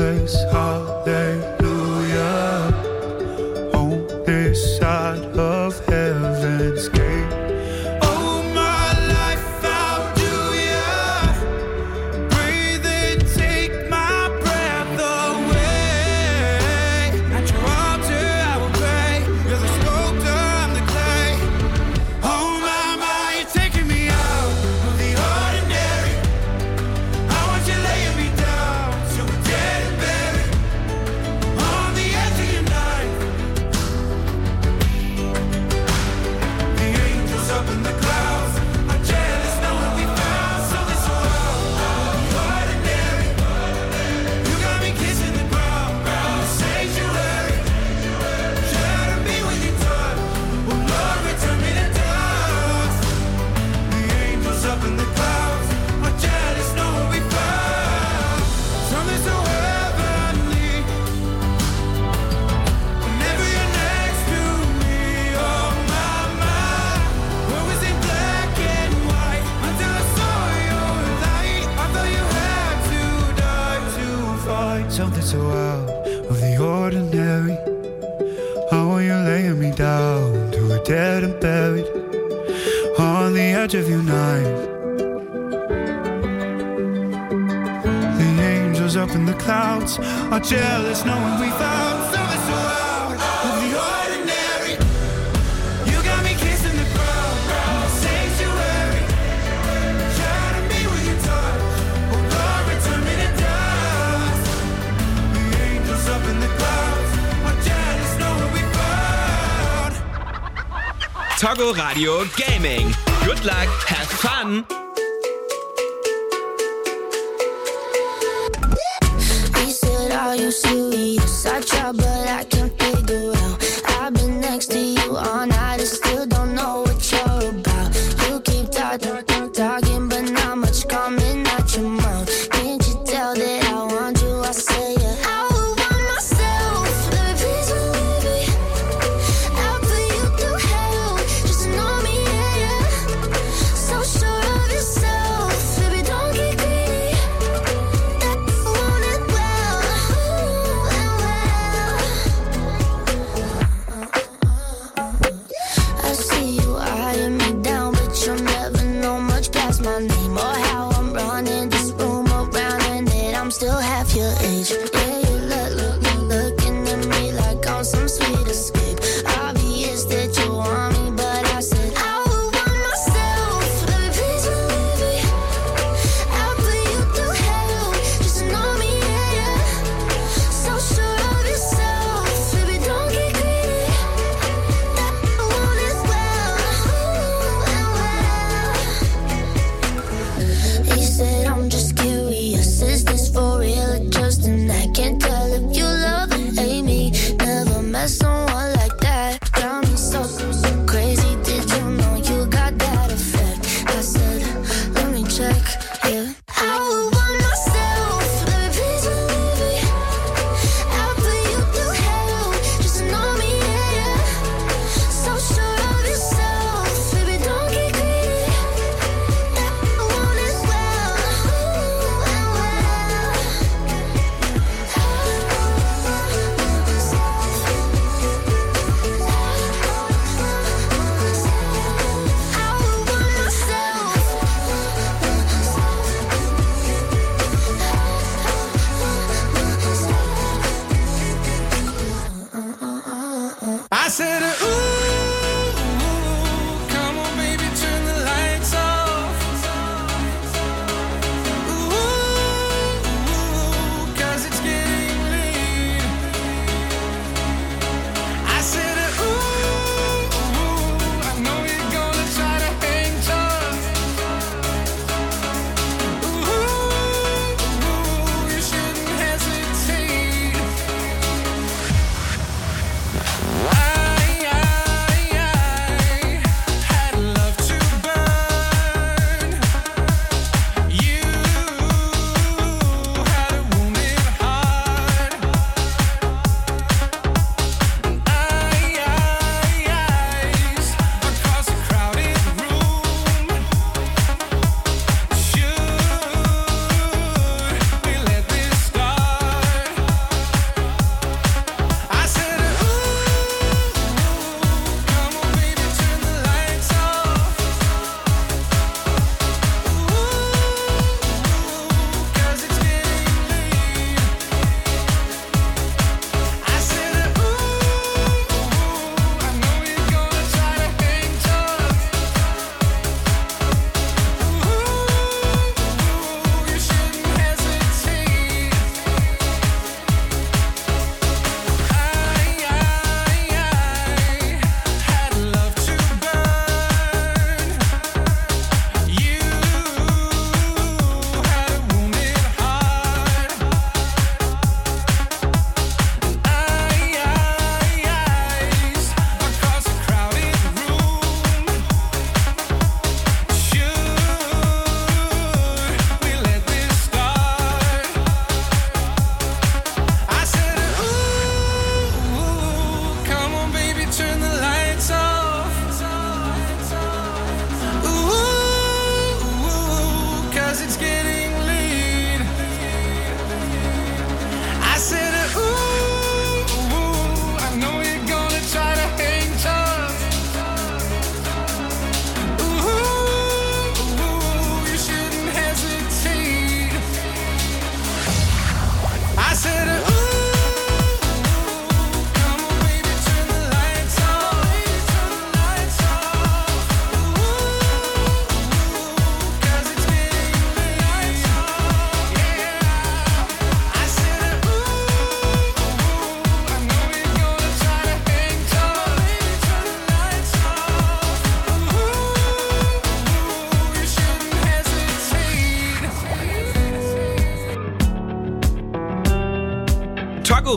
place, holiday. jealous knowing we found something so out of the ordinary. You got me kissing the ground, sanctuary. To be. Oh return me to dust. The angels up in the clouds. Jealous knowing we found. Radio Gaming. Good luck, have fun. so serious. I try, but I can't.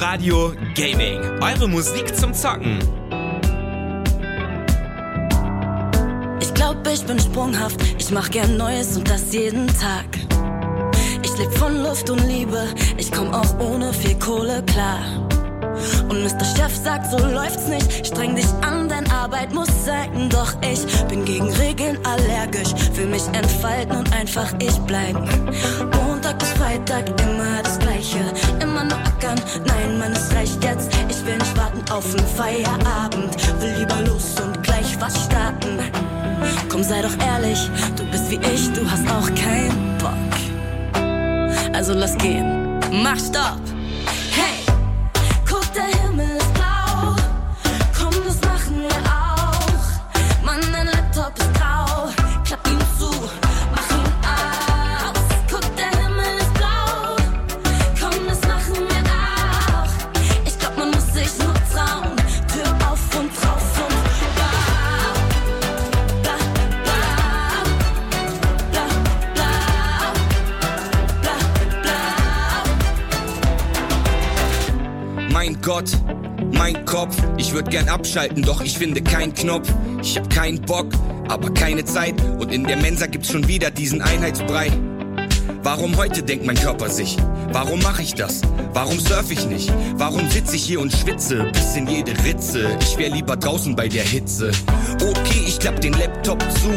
Radio Gaming. Eure Musik zum Zocken. Ich glaub, ich bin sprunghaft. Ich mach gern Neues und das jeden Tag. Ich leb von Luft und Liebe. Ich komm auch ohne viel Kohle klar. Und Mr. Chef sagt, so läuft's nicht. Streng dich an, denn Arbeit muss sein. Doch ich bin gegen Regeln allergisch. Will mich entfalten und einfach ich bleiben. Montag bis Freitag immer das Gleiche. Immer nur ackern. Nein, Mann, es reicht jetzt. Ich will nicht warten auf den Feierabend. Will lieber los und gleich was starten. Komm, sei doch ehrlich. Du bist wie ich, du hast auch keinen Bock. Also lass gehen. Mach Stopp. Würd gern abschalten, doch ich finde keinen Knopf. Ich hab keinen Bock, aber keine Zeit. Und in der Mensa gibt's schon wieder diesen Einheitsbrei. Warum heute denkt mein Körper sich? Warum mache ich das? Warum surf ich nicht? Warum sitze ich hier und schwitze bis in jede Ritze? Ich wär lieber draußen bei der Hitze. Okay, ich klapp den Laptop zu.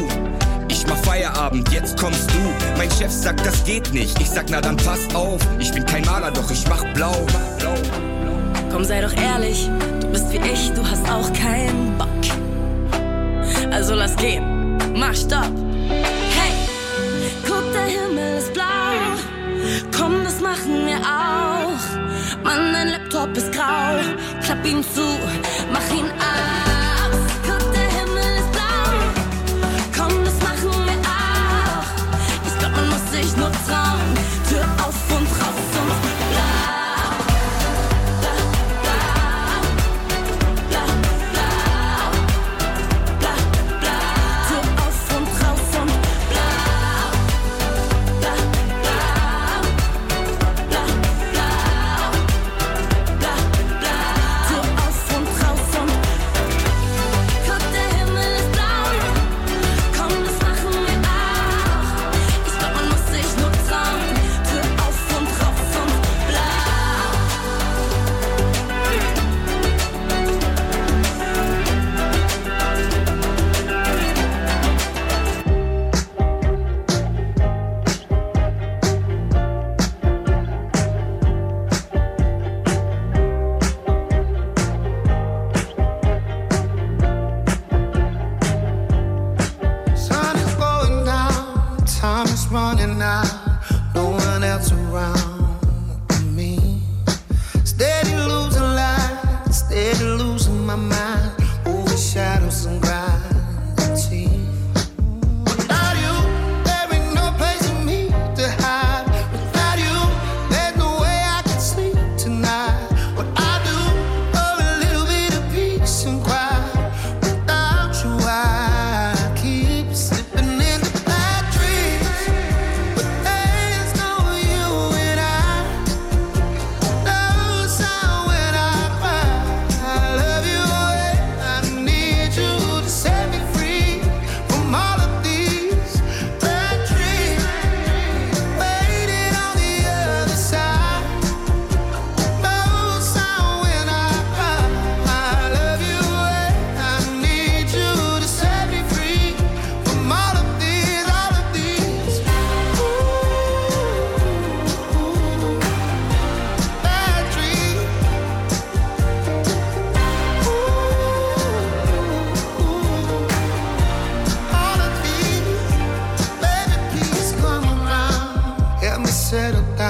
Ich mach Feierabend, jetzt kommst du. Mein Chef sagt, das geht nicht. Ich sag, na dann pass auf. Ich bin kein Maler, doch ich mach blau. Komm, sei doch ehrlich, bist wie ich, du hast auch keinen Bock. Also lass gehen, mach Stopp. Hey, guck, der Himmel ist blau. Komm, das machen wir auch. Mann, dein Laptop ist grau. Klapp ihn zu, mach ihn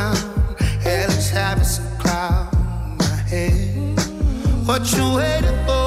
around. Hell is having some crowd in my head. What you waiting for?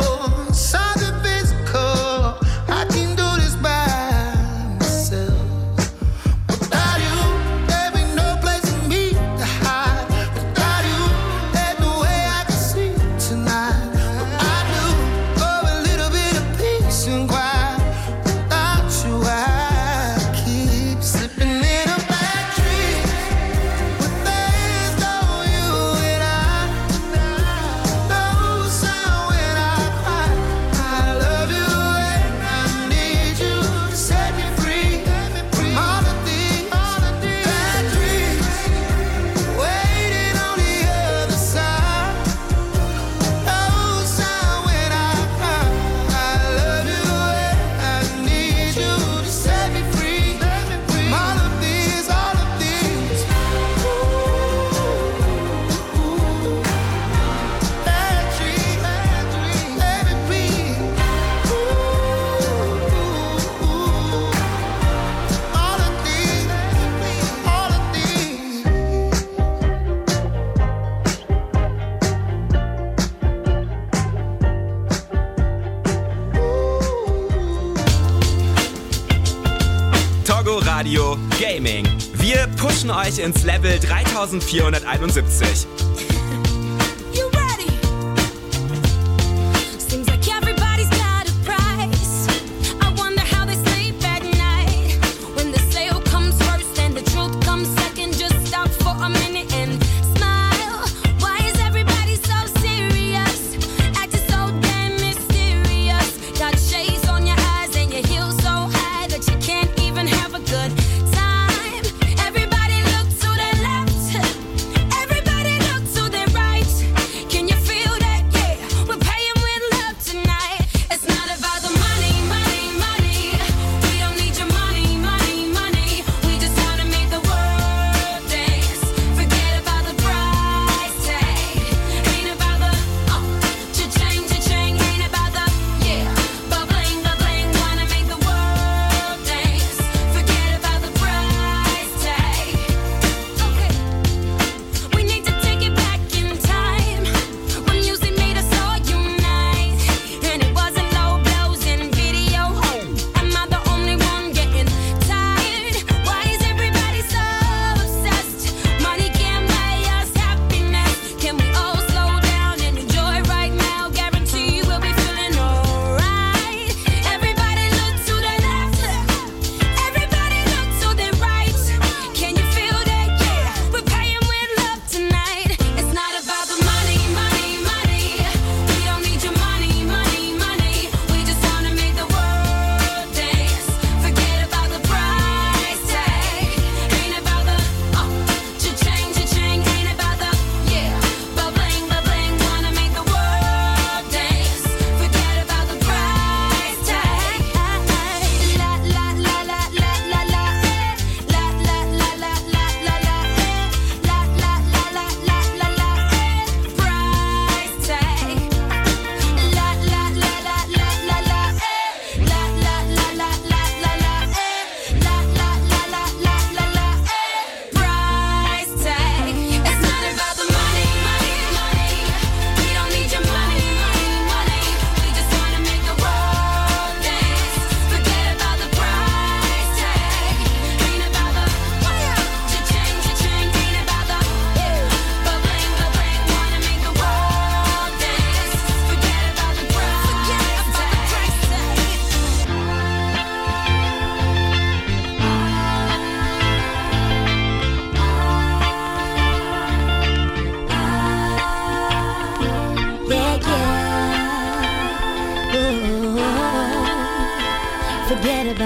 pushen euch ins Level 3471.